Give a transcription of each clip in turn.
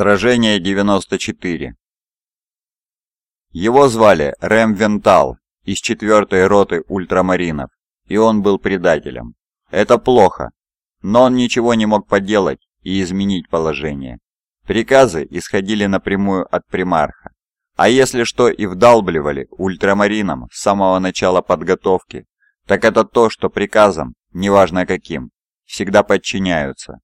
Сражение 94 Его звали Рэм Вентал из 4-й роты ультрамаринов, и он был предателем. Это плохо, но он ничего не мог поделать и изменить положение. Приказы исходили напрямую от примарха, а если что и вдалбливали ультрамаринам с самого начала подготовки, так это то, что приказам, неважно каким, всегда подчиняются.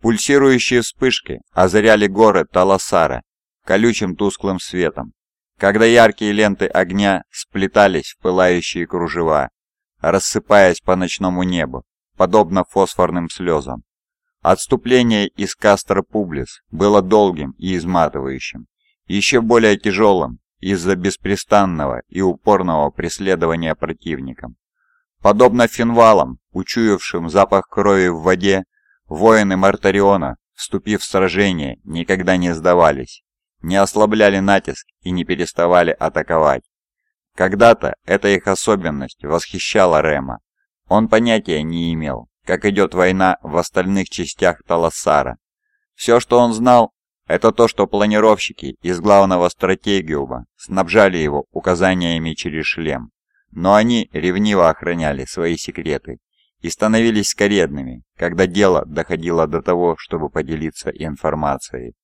Пульсирующие вспышки озаряли горы Таласара колючим тусклым светом, когда яркие ленты огня сплетались в пылающие кружева, рассыпаясь по ночному небу, подобно фосфорным слезам. Отступление из Кастро Публис было долгим и изматывающим, еще более тяжелым из-за беспрестанного и упорного преследования противником. Подобно финвалам, учуявшим запах крови в воде, Воины Мартариона, вступив в сражение, никогда не сдавались, не ослабляли натиск и не переставали атаковать. Когда-то эта их особенность восхищала Рема. Он понятия не имел, как идет война в остальных частях Талассара. Все, что он знал, это то, что планировщики из главного стратегиума снабжали его указаниями через шлем. Но они ревниво охраняли свои секреты и становились скоредными, когда дело доходило до того, чтобы поделиться информацией.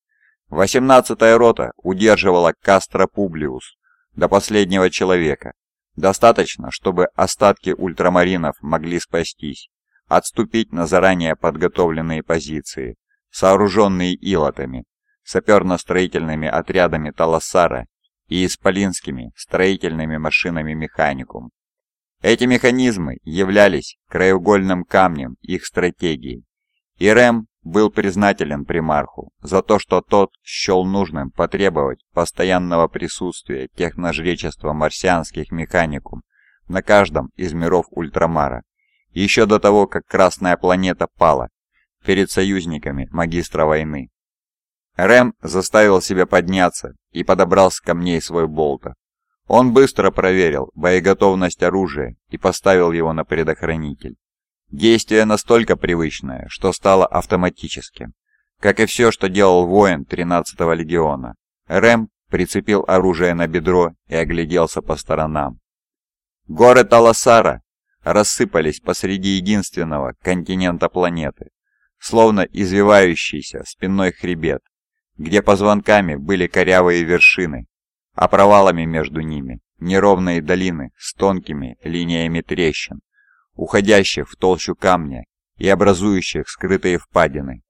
18-я рота удерживала Кастро Публиус до последнего человека. Достаточно, чтобы остатки ультрамаринов могли спастись, отступить на заранее подготовленные позиции, сооруженные илотами, саперно-строительными отрядами Талассара и исполинскими строительными машинами Механикум. Эти механизмы являлись краеугольным камнем их стратегии, и Рэм был признателен примарху за то, что тот счел нужным потребовать постоянного присутствия техножречества марсианских механикум на каждом из миров Ультрамара, еще до того, как Красная планета пала перед союзниками магистра войны. Рэм заставил себя подняться и подобрал с камней свой болтер. Он быстро проверил боеготовность оружия и поставил его на предохранитель. Действие настолько привычное, что стало автоматическим. Как и все, что делал воин 13-го легиона. Рэм прицепил оружие на бедро и огляделся по сторонам. Горы Таласара рассыпались посреди единственного континента планеты, словно извивающийся спинной хребет, где позвонками были корявые вершины а провалами между ними неровные долины с тонкими линиями трещин, уходящих в толщу камня и образующих скрытые впадины,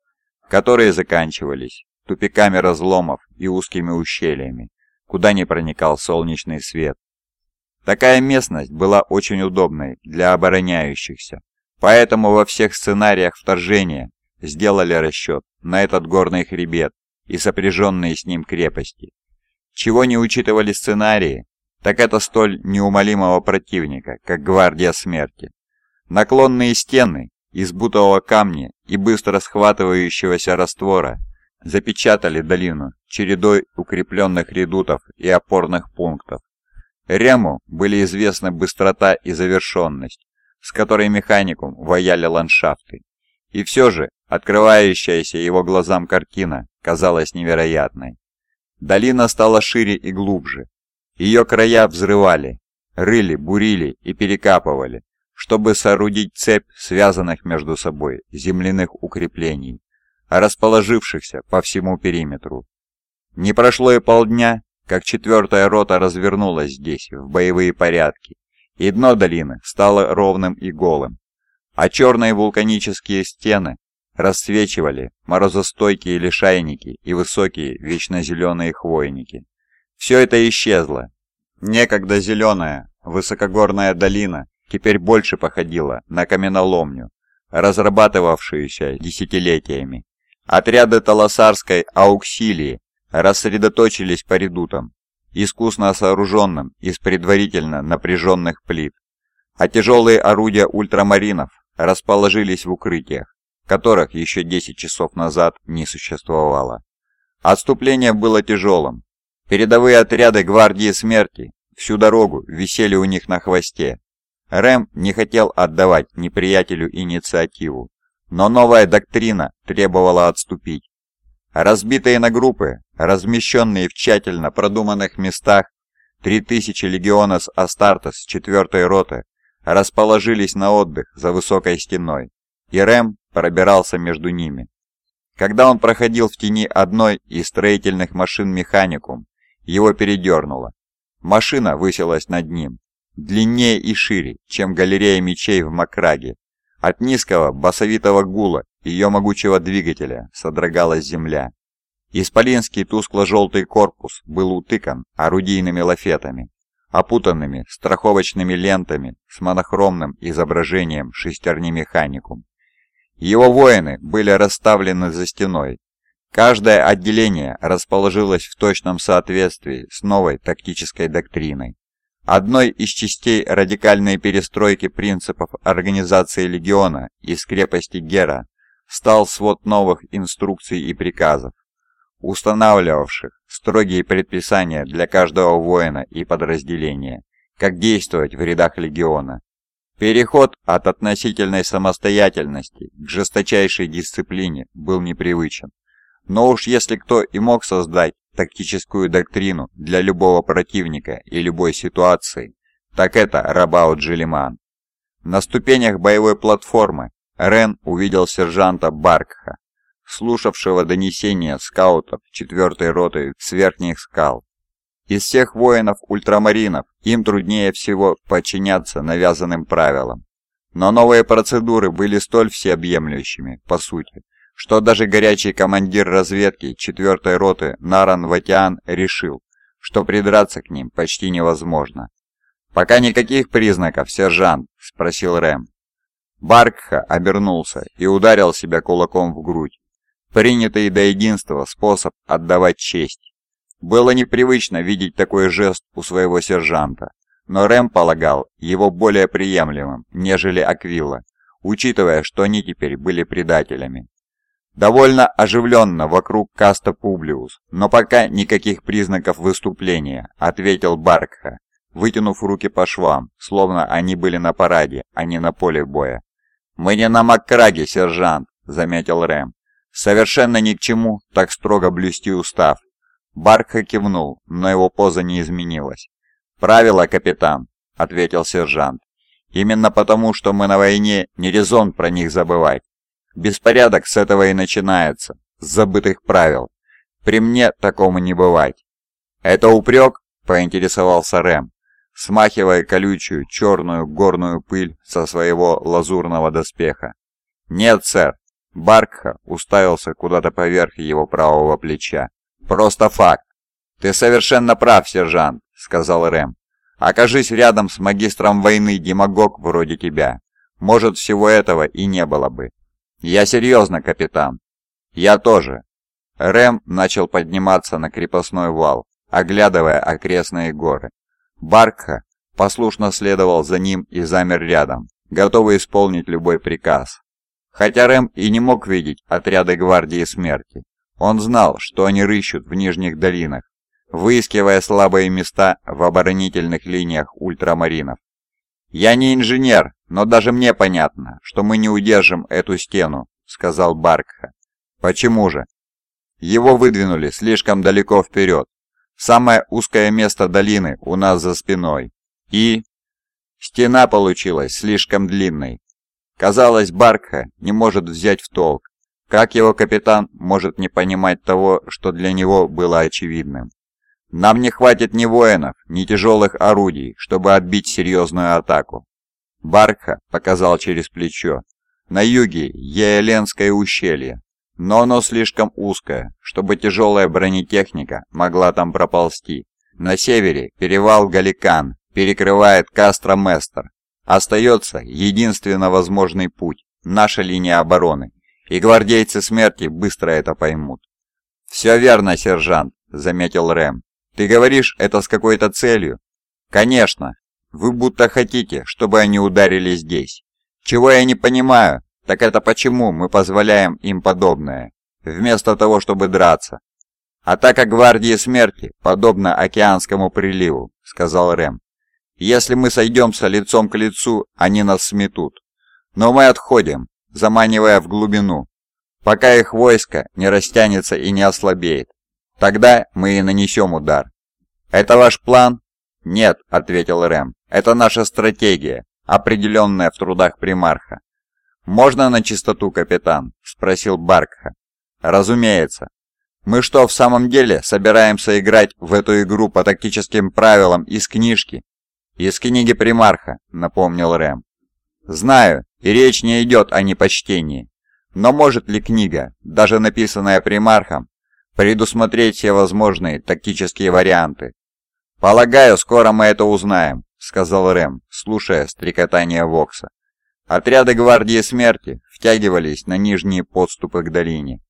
которые заканчивались тупиками разломов и узкими ущельями, куда не проникал солнечный свет. Такая местность была очень удобной для обороняющихся, поэтому во всех сценариях вторжения сделали расчет на этот горный хребет и сопряженные с ним крепости, чего не учитывали сценарии, так это столь неумолимого противника, как Гвардия Смерти. Наклонные стены из бутового камня и быстро схватывающегося раствора запечатали долину чередой укрепленных редутов и опорных пунктов. Рему были известны быстрота и завершенность, с которой механикум ваяли ландшафты. И все же открывающаяся его глазам картина казалась невероятной. Долина стала шире и глубже. Ее края взрывали, рыли, бурили и перекапывали, чтобы соорудить цепь связанных между собой земляных укреплений, расположившихся по всему периметру. Не прошло и полдня, как четвертая рота развернулась здесь, в боевые порядки, и дно долины стало ровным и голым, а черные вулканические стены Расцвечивали морозостойкие лишайники и высокие вечно зеленые хвойники. Все это исчезло. Некогда зеленая, высокогорная долина теперь больше походила на каменоломню, разрабатывавшуюся десятилетиями. Отряды Таласарской ауксилии рассредоточились по редутам, искусно сооруженным из предварительно напряженных плит, а тяжелые орудия ультрамаринов расположились в укрытиях, которых еще 10 часов назад не существовало. Отступление было тяжелым. Передовые отряды Гвардии Смерти всю дорогу висели у них на хвосте. Рэм не хотел отдавать неприятелю инициативу, но новая доктрина требовала отступить. Разбитые на группы, размещенные в тщательно продуманных местах, 3000 легионов Астартес 4 роты расположились на отдых за высокой стеной, и Рэм пробирался между ними. Когда он проходил в тени одной из строительных машин механикум, его передернуло. Машина высилась над ним, длиннее и шире, чем галерея мечей в Макраге. От низкого басовитого гула ее могучего двигателя содрогалась земля. Исполинский тускло-желтый корпус был утыкан орудийными лафетами, опутанными страховочными лентами с монохромным изображением шестерни механикум. Его воины были расставлены за стеной. Каждое отделение расположилось в точном соответствии с новой тактической доктриной. Одной из частей радикальной перестройки принципов организации легиона из крепости Гера стал свод новых инструкций и приказов, устанавливавших строгие предписания для каждого воина и подразделения, как действовать в рядах легиона. Переход от относительной самостоятельности к жесточайшей дисциплине был непривычен. Но уж если кто и мог создать тактическую доктрину для любого противника и любой ситуации, так это Рабаут Джилиман. На ступенях боевой платформы Рен увидел сержанта Баркха, слушавшего донесения скаутов 4-й роты с верхних скал. Из всех воинов-ультрамаринов им труднее всего подчиняться навязанным правилам. Но новые процедуры были столь всеобъемлющими, по сути, что даже горячий командир разведки 4-й роты Наран Ватиан решил, что придраться к ним почти невозможно. «Пока никаких признаков, сержант?» – спросил Рэм. Баркха обернулся и ударил себя кулаком в грудь. Принятый до единства способ отдавать честь. Было непривычно видеть такой жест у своего сержанта, но Рэм полагал его более приемлемым, нежели Аквилла, учитывая, что они теперь были предателями. Довольно оживленно вокруг Каста Публиус, но пока никаких признаков выступления, ответил Баркха, вытянув руки по швам, словно они были на параде, а не на поле боя. «Мы не на Маккраге, сержант», — заметил Рэм. «Совершенно ни к чему так строго блюсти устав, Баркха кивнул, но его поза не изменилась. «Правило, капитан», — ответил сержант. «Именно потому, что мы на войне, не резон про них забывать. Беспорядок с этого и начинается, с забытых правил. При мне такому не бывать». «Это упрек?» — поинтересовался Рэм, смахивая колючую черную горную пыль со своего лазурного доспеха. «Нет, сэр». Баркха уставился куда-то поверх его правого плеча. «Просто факт». «Ты совершенно прав, сержант», — сказал Рэм. «Окажись рядом с магистром войны демагог вроде тебя. Может, всего этого и не было бы». «Я серьезно, капитан». «Я тоже». Рэм начал подниматься на крепостной вал, оглядывая окрестные горы. Баркха послушно следовал за ним и замер рядом, готовый исполнить любой приказ. Хотя Рэм и не мог видеть отряды гвардии смерти, он знал, что они рыщут в нижних долинах, выискивая слабые места в оборонительных линиях ультрамаринов. «Я не инженер, но даже мне понятно, что мы не удержим эту стену», — сказал Баркха. «Почему же?» Его выдвинули слишком далеко вперед. Самое узкое место долины у нас за спиной. И... Стена получилась слишком длинной. Казалось, Баркха не может взять в толк, как его капитан может не понимать того, что для него было очевидным? Нам не хватит ни воинов, ни тяжелых орудий, чтобы отбить серьезную атаку. Баркха показал через плечо. На юге Еэленское ущелье, но оно слишком узкое, чтобы тяжелая бронетехника могла там проползти. На севере перевал Галикан перекрывает Кастро-Местер. Остается единственно возможный путь – наша линия обороны – и гвардейцы смерти быстро это поймут. «Все верно, сержант», — заметил Рэм. «Ты говоришь это с какой-то целью?» «Конечно. Вы будто хотите, чтобы они ударили здесь. Чего я не понимаю, так это почему мы позволяем им подобное, вместо того, чтобы драться. Атака гвардии смерти подобна океанскому приливу», — сказал Рэм. «Если мы сойдемся лицом к лицу, они нас сметут. Но мы отходим, заманивая в глубину. пока их войско не растянется и не ослабеет. Тогда мы и нанесем удар. Это ваш план? Нет, ответил Рэм. Это наша стратегия, определенная в трудах примарха. «Можно на чистоту, капитан?» – спросил Баркха. «Разумеется. Мы что, в самом деле собираемся играть в эту игру по тактическим правилам из книжки?» «Из книги примарха», – напомнил Рэм. «Знаю, и речь не идет о непочтении. Но может ли книга, даже написанная примархом, предусмотреть все возможные тактические варианты? Полагаю, скоро мы это узнаем, сказал Рэм, слушая стрекотание Вокса. Отряды гвардии смерти втягивались на нижние подступы к долине.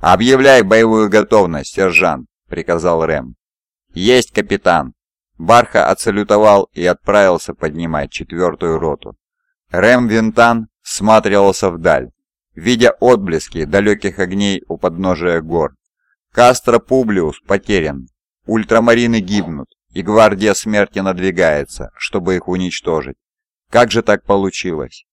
«Объявляй боевую готовность, сержант», — приказал Рэм. «Есть, капитан». Барха отсалютовал и отправился поднимать четвертую роту. Рэм Винтан всматривался вдаль, видя отблески далеких огней у подножия гор. Кастро Публиус потерян, ультрамарины гибнут, и гвардия смерти надвигается, чтобы их уничтожить. Как же так получилось?